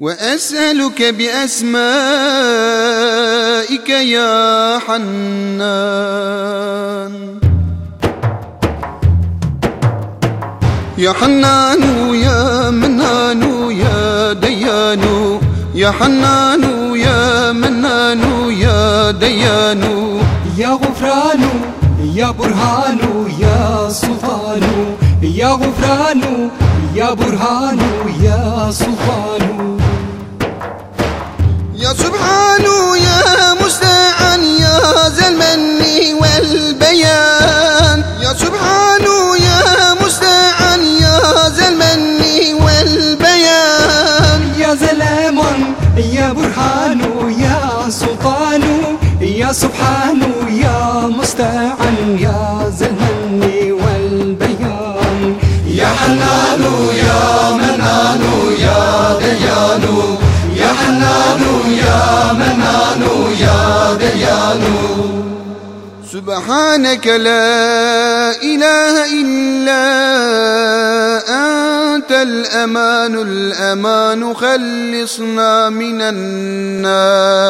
وأسألك بأسمائك يا حنان. يا حنان يا منان يا ديان. يا حنان يا منان يا ديان. يا غفران يا برهان يا سلطان. يا غفران يا برهان يا سلطان. يا برهان يا سلطان يا سبحان يا مستعان يا زلمني والبيان. يا حنان يا منان يا ديان. يا حنان يا منان يا ديان. سبحانك لا إله إلا الأمان الأمان خلصنا من النار.